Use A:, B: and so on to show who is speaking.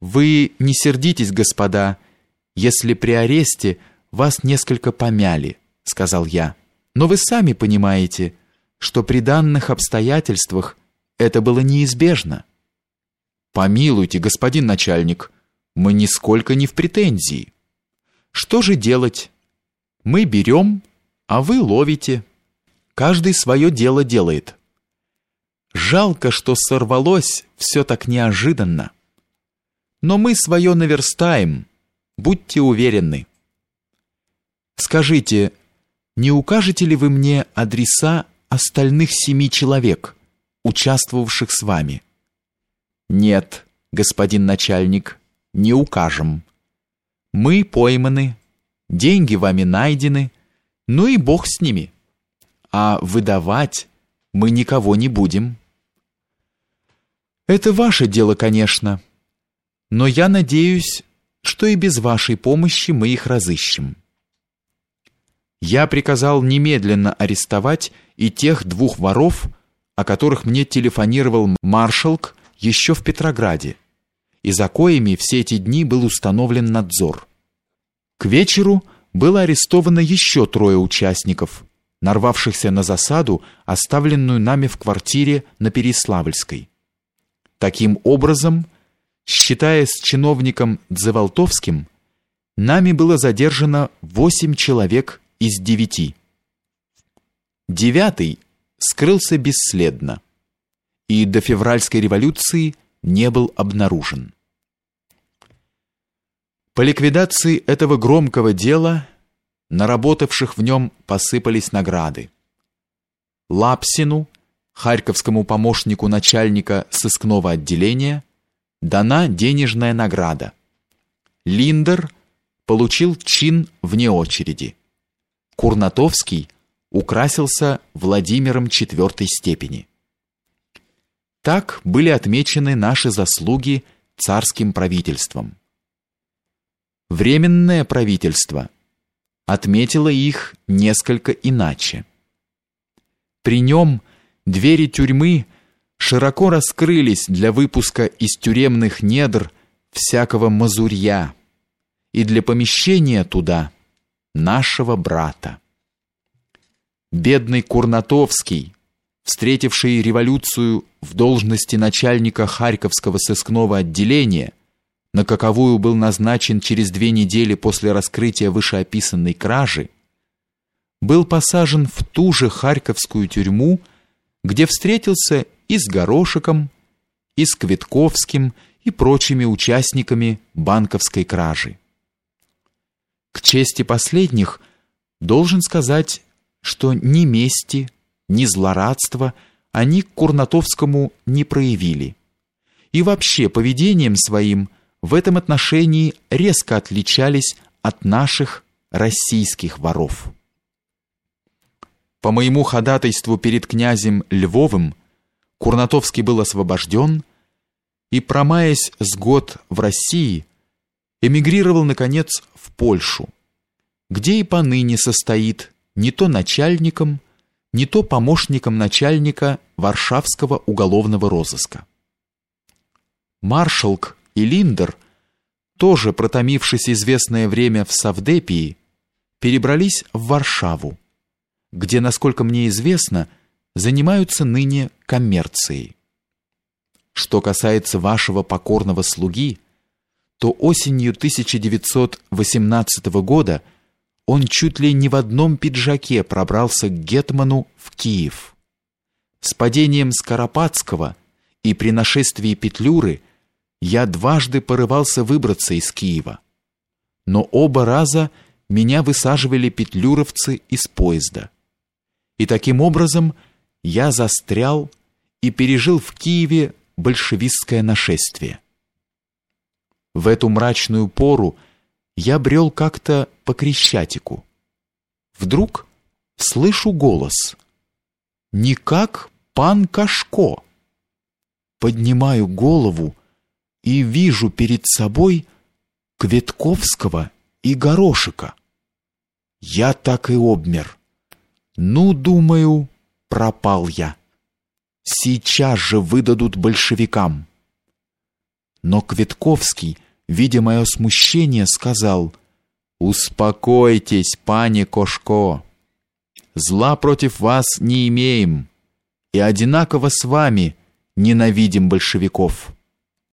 A: Вы не сердитесь, господа, если при аресте вас несколько помяли, сказал я. Но вы сами понимаете, что при данных обстоятельствах это было неизбежно. Помилуйте, господин начальник, мы нисколько не в претензии. Что же делать? Мы берем, а вы ловите. Каждый свое дело делает. Жалко, что сорвалось все так неожиданно. Но мы свое наверстаем, будьте уверены. Скажите, не укажете ли вы мне адреса остальных семи человек, участвовавших с вами? Нет, господин начальник, не укажем. Мы пойманы, деньги вами найдены, ну и бог с ними. А выдавать мы никого не будем. Это ваше дело, конечно. Но я надеюсь, что и без вашей помощи мы их разыщем. Я приказал немедленно арестовать и тех двух воров, о которых мне телефонировал маршалк еще в Петрограде, и за коими все эти дни был установлен надзор. К вечеру было арестовано еще трое участников, нарвавшихся на засаду, оставленную нами в квартире на Переславльской. Таким образом, считая с чиновником Дзевалтовским, нами было задержано восемь человек из девяти. Девятый скрылся бесследно и до февральской революции не был обнаружен. По ликвидации этого громкого дела наработавших в нем посыпались награды. Лапсину харьковскому помощнику начальника сыскного отделения дана денежная награда. Линдер получил чин вне очереди. Курнатовский украсился Владимиром четвертой степени. Так были отмечены наши заслуги царским правительством. Временное правительство отметило их несколько иначе. При нем Двери тюрьмы широко раскрылись для выпуска из тюремных недр всякого мазурья и для помещения туда нашего брата. Бедный Курнатовский, встретивший революцию в должности начальника Харьковского сыскного отделения, на каковую был назначен через две недели после раскрытия вышеописанной кражи, был посажен в ту же Харьковскую тюрьму, где встретился и с Горошиком, и с Квитковским, и прочими участниками банковской кражи. К чести последних должен сказать, что ни мести, ни злорадства они к Курнатовскому не проявили. И вообще поведением своим в этом отношении резко отличались от наших российских воров. По моему ходатайству перед князем Львовым Курнатовский был освобожден и, промаясь с год в России, эмигрировал, наконец, в Польшу, где и поныне состоит не то начальником, не то помощником начальника Варшавского уголовного розыска. Маршалк и Линдер, тоже протомившись известное время в Савдепии, перебрались в Варшаву где, насколько мне известно, занимаются ныне коммерцией. Что касается вашего покорного слуги, то осенью 1918 года он чуть ли не в одном пиджаке пробрался к гетману в Киев. С падением Скоропадского и при нашествии Петлюры я дважды порывался выбраться из Киева, но оба раза меня высаживали петлюровцы из поезда и таким образом я застрял и пережил в Киеве большевистское нашествие. В эту мрачную пору я брел как-то по Крещатику. Вдруг слышу голос. Не как пан Кашко. Поднимаю голову и вижу перед собой Кветковского и Горошика. Я так и обмер. Ну, думаю, пропал я. Сейчас же выдадут большевикам. Но Квитковский, видя мое смущение, сказал: "Успокойтесь, пане Кошко. Зла против вас не имеем, и одинаково с вами ненавидим большевиков".